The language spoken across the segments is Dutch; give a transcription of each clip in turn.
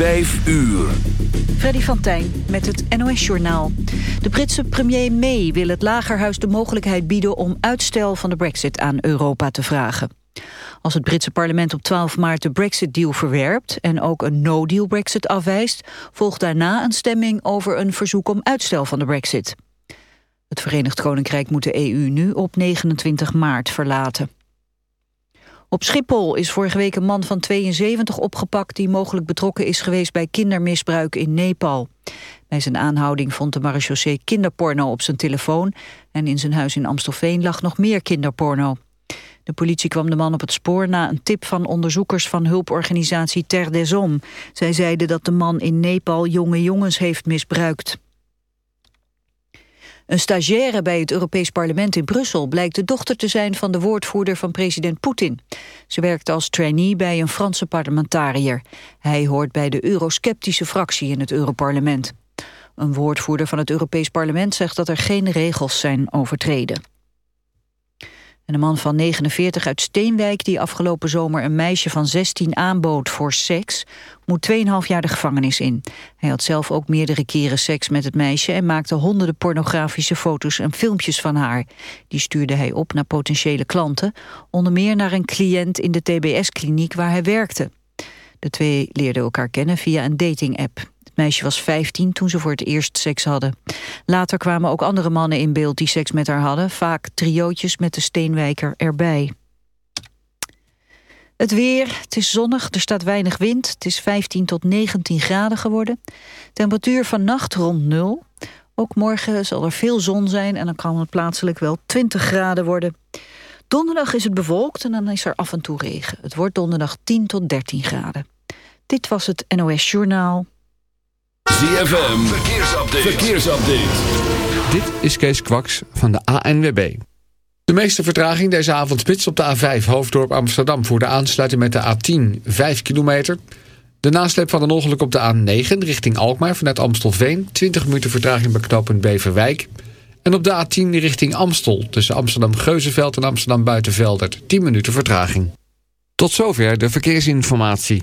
5 uur. Freddy van Tijn met het NOS-journaal. De Britse premier May wil het Lagerhuis de mogelijkheid bieden... om uitstel van de brexit aan Europa te vragen. Als het Britse parlement op 12 maart de brexit-deal verwerpt... en ook een no-deal brexit afwijst... volgt daarna een stemming over een verzoek om uitstel van de brexit. Het Verenigd Koninkrijk moet de EU nu op 29 maart verlaten. Op Schiphol is vorige week een man van 72 opgepakt... die mogelijk betrokken is geweest bij kindermisbruik in Nepal. Bij zijn aanhouding vond de marechaussee kinderporno op zijn telefoon... en in zijn huis in Amstelveen lag nog meer kinderporno. De politie kwam de man op het spoor na een tip van onderzoekers van hulporganisatie Ter des Hommes. Zij zeiden dat de man in Nepal jonge jongens heeft misbruikt. Een stagiaire bij het Europees Parlement in Brussel blijkt de dochter te zijn van de woordvoerder van president Poetin. Ze werkt als trainee bij een Franse parlementariër. Hij hoort bij de eurosceptische fractie in het Europarlement. Een woordvoerder van het Europees Parlement zegt dat er geen regels zijn overtreden. En een man van 49 uit Steenwijk die afgelopen zomer een meisje van 16 aanbood voor seks, moet 2,5 jaar de gevangenis in. Hij had zelf ook meerdere keren seks met het meisje en maakte honderden pornografische foto's en filmpjes van haar. Die stuurde hij op naar potentiële klanten, onder meer naar een cliënt in de TBS-kliniek waar hij werkte. De twee leerden elkaar kennen via een dating-app. Het meisje was 15 toen ze voor het eerst seks hadden. Later kwamen ook andere mannen in beeld die seks met haar hadden. Vaak triootjes met de steenwijker erbij. Het weer, het is zonnig, er staat weinig wind. Het is 15 tot 19 graden geworden. Temperatuur vannacht rond nul. Ook morgen zal er veel zon zijn en dan kan het plaatselijk wel 20 graden worden. Donderdag is het bewolkt en dan is er af en toe regen. Het wordt donderdag 10 tot 13 graden. Dit was het NOS Journaal. ZFM, verkeersupdate. verkeersupdate. Dit is Kees Kwaks van de ANWB. De meeste vertraging deze avond spits op de A5 Hoofddorp Amsterdam... voor de aansluiting met de A10, 5 kilometer. De nasleep van een ongeluk op de A9 richting Alkmaar vanuit Amstelveen... 20 minuten vertraging bij knooppunt Beverwijk. En op de A10 richting Amstel tussen Amsterdam-Geuzenveld en Amsterdam-Buitenveldert... 10 minuten vertraging. Tot zover de verkeersinformatie.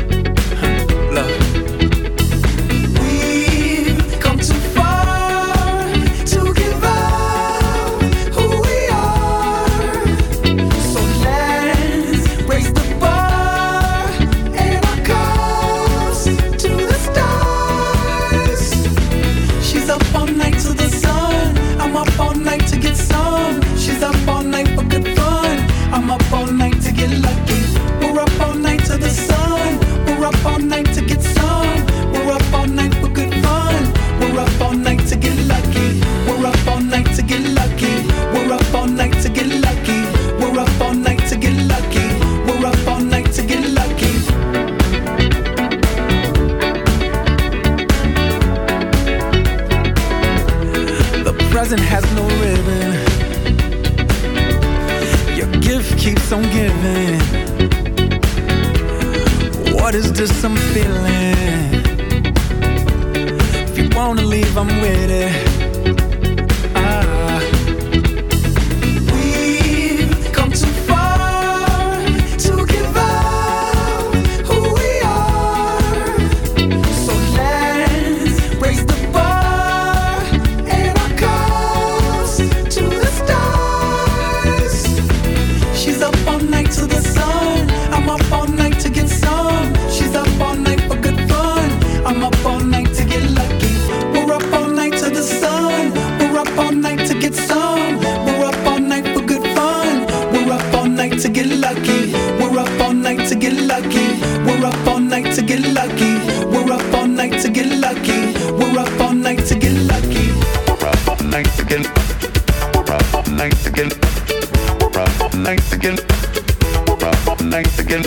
Nice again.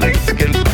Nice again.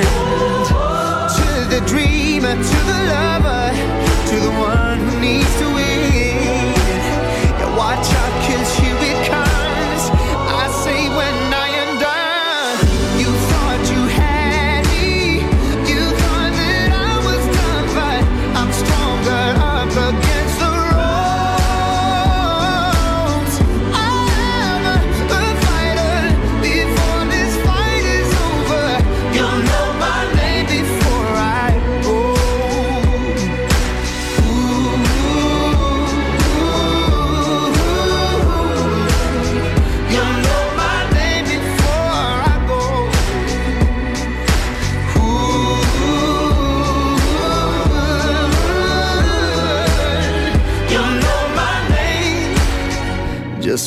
to the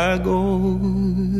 I go.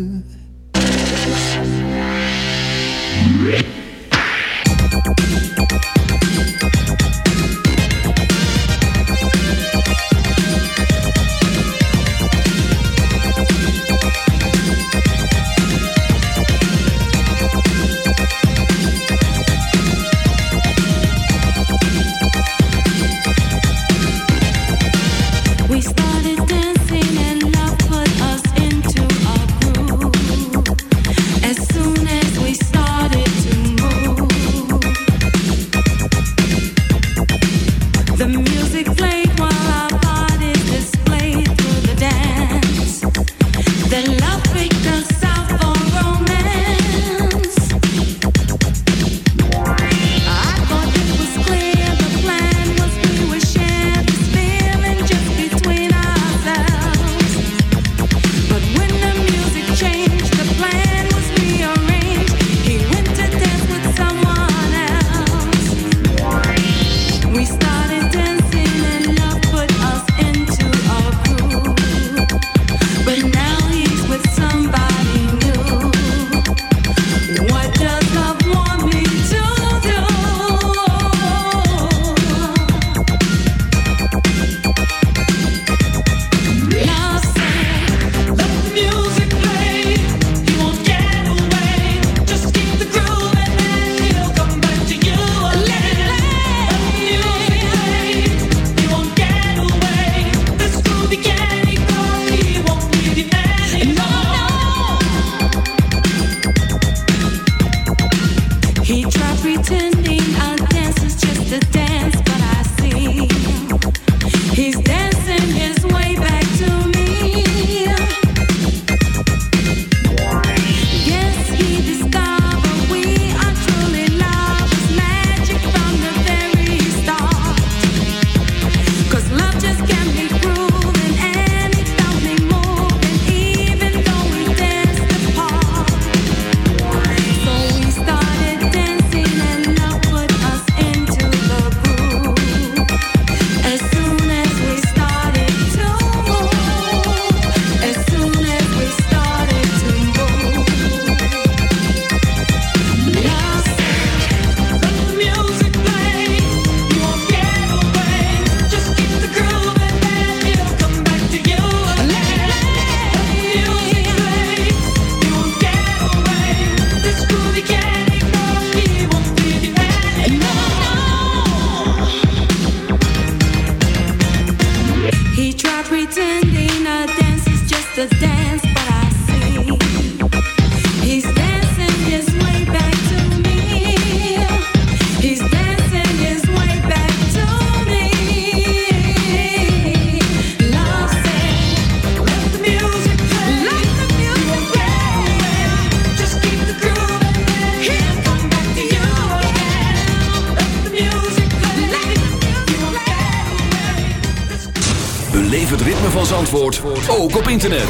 internet.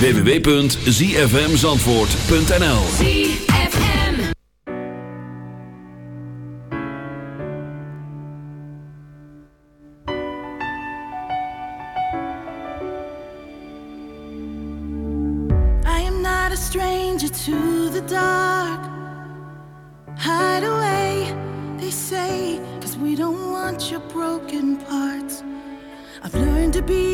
www.zfmzandvoort.nl I am not a stranger to the dark. Hide away, they say Cause we don't want your broken parts. I've learned to be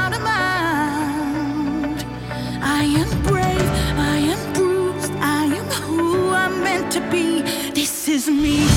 is me.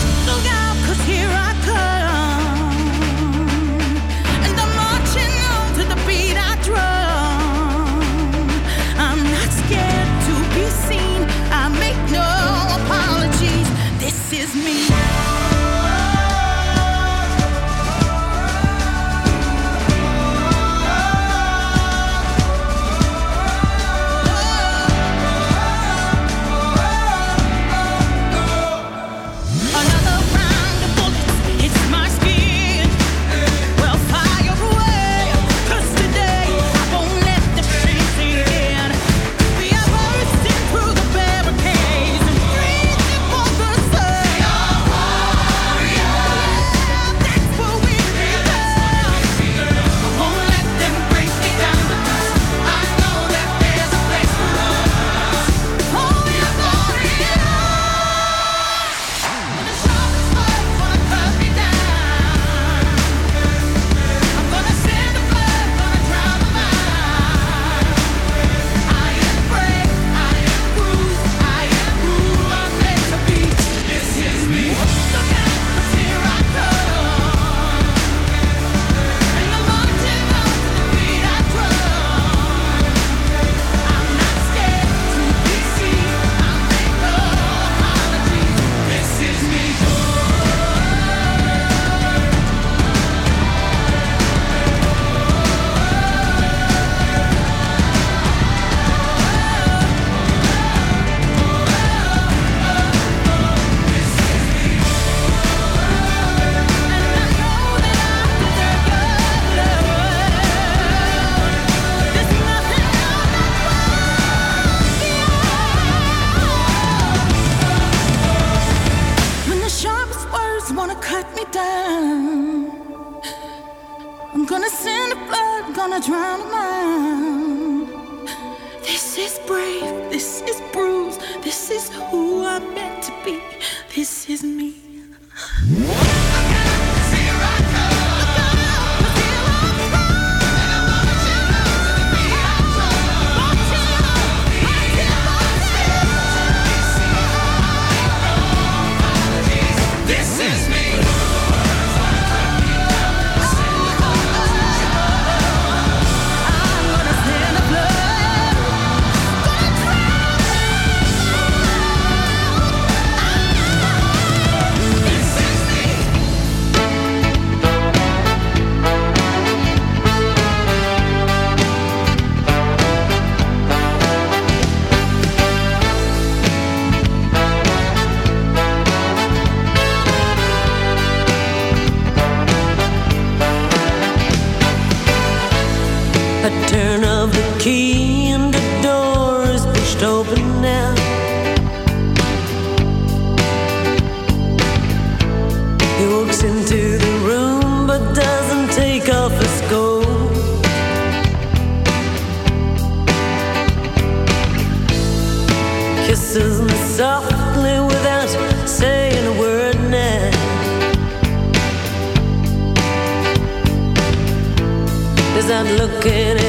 looking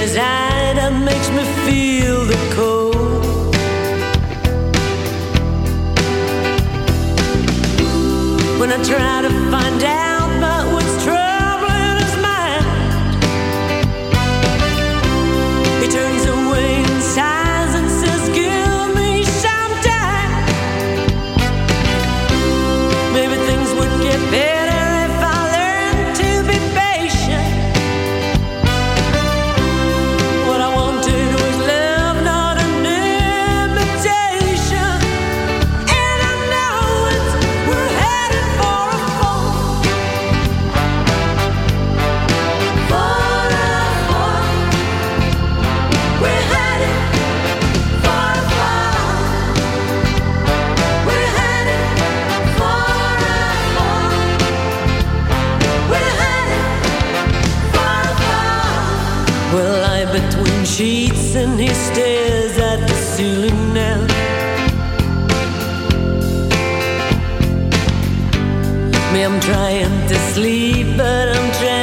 Me, I'm trying to sleep, but I'm trembling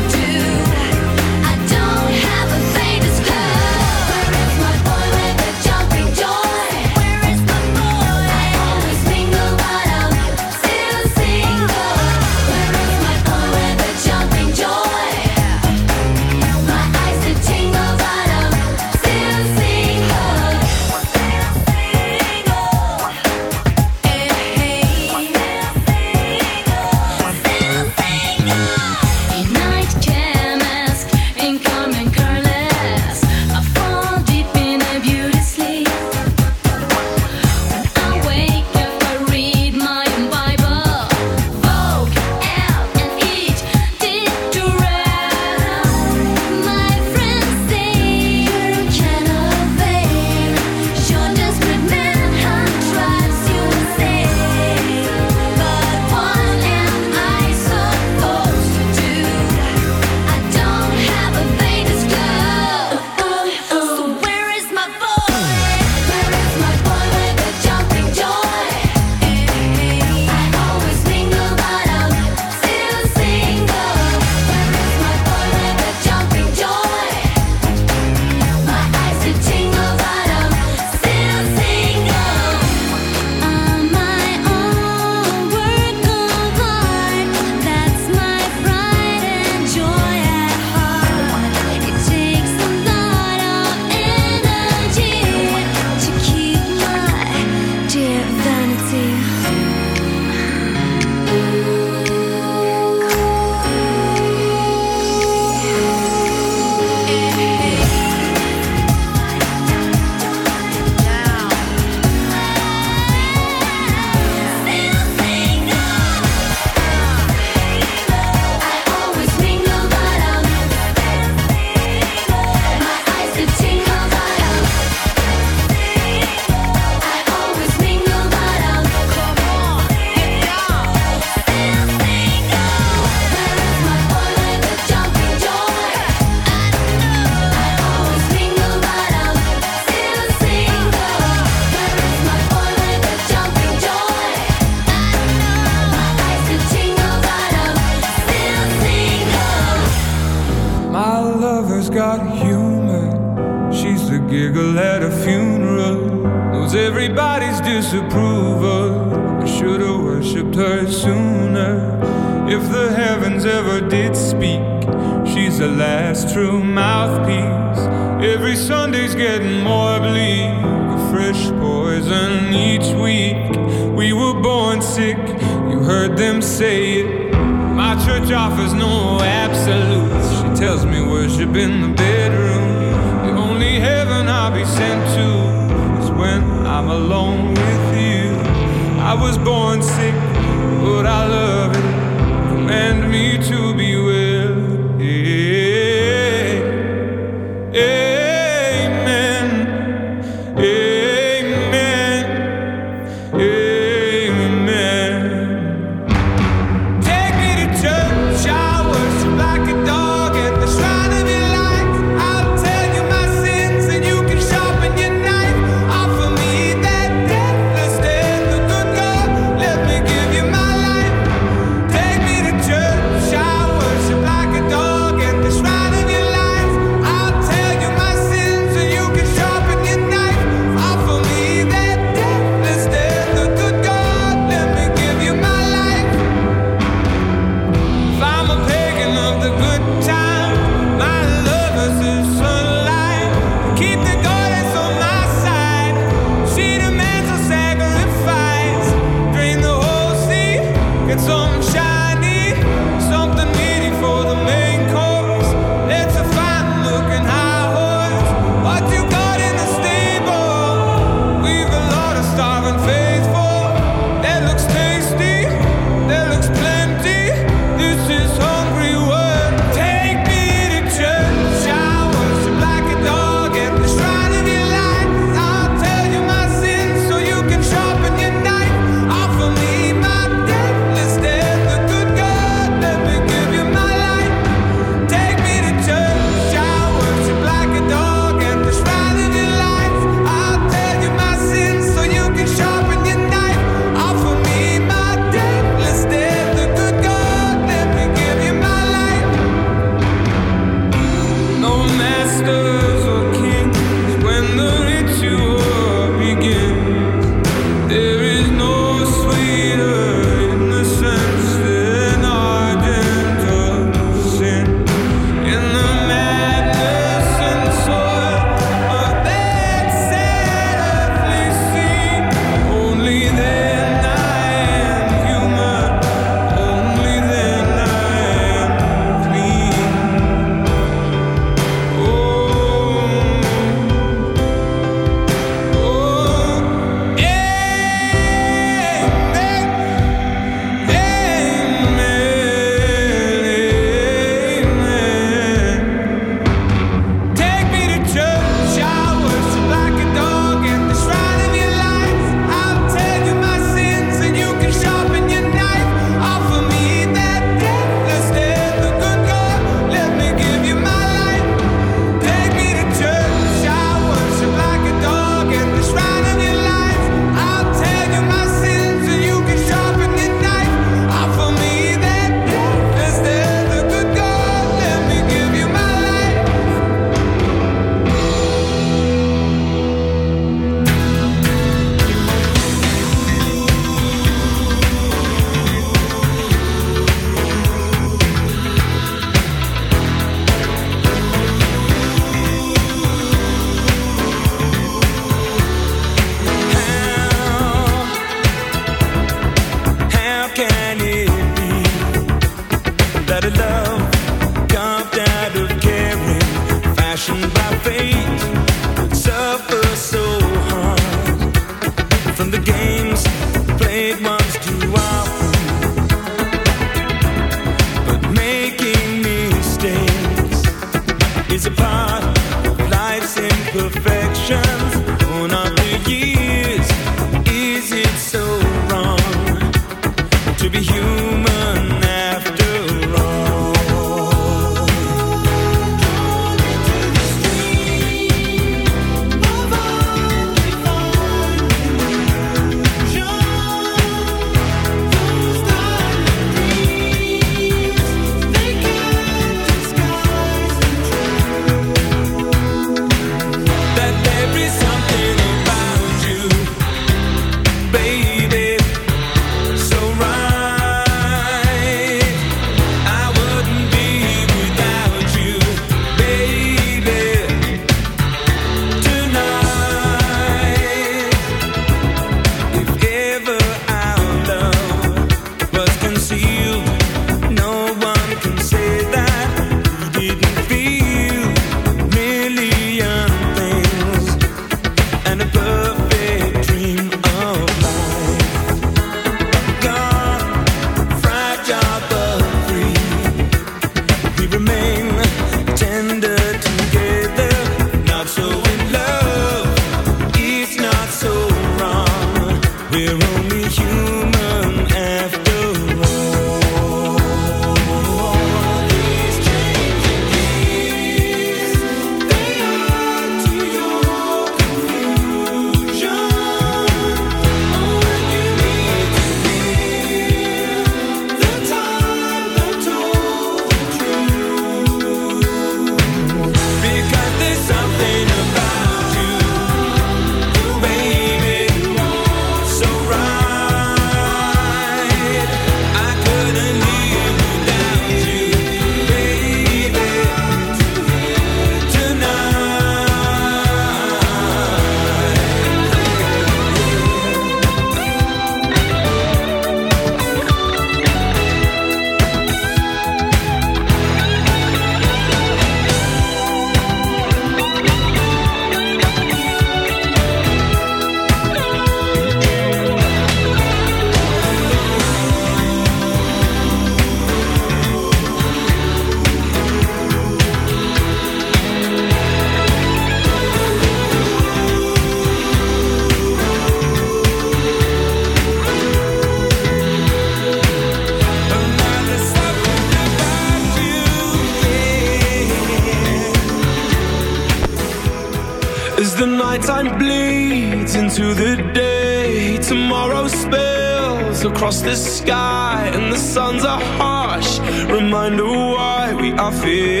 sky and the suns are harsh. Reminder why we are here.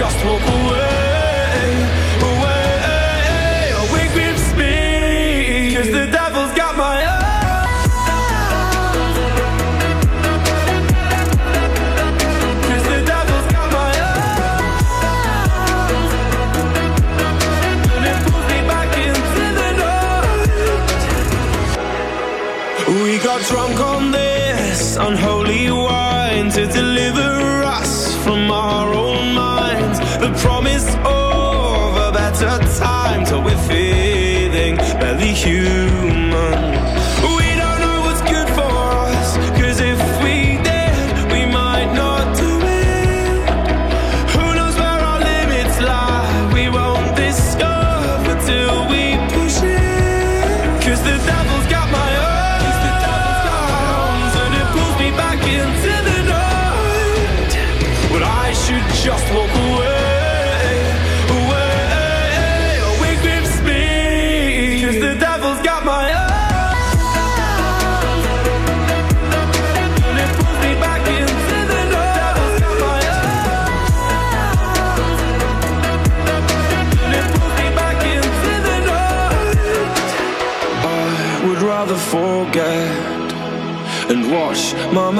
just walk away, away. Away grips me, the devil's got my. Cause the devil's got my eyes. Back into the. We got drunk on this unholy